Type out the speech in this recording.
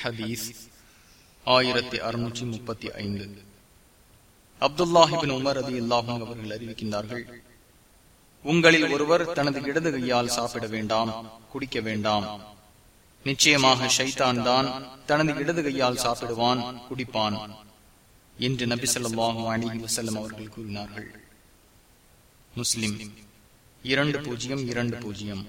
ஹதீஸ் ஆயிரத்தி அறுநூற்றி முப்பத்தி ஐந்து. அப்துல்லாஹிபின் உமர் அதி அல்லாஹும் அவர்கள் அறிவிக்கின்றார்கள் உங்களில் ஒருவர் தனது இடது கையால் சாப்பிட வேண்டாம் குடிக்க வேண்டாம். நிச்சயமாக ஷைதான் தான் தனது இடது கையால் சாப்பிடுவான் குடிப்பான் என்று நபி சொல்லாஹு அலி வசல்லம் அவர்கள் கூறினார்கள். முஸ்லிம் இரண்டு பூஜ்ஜியம் இரண்டு பூஜ்ஜியம்.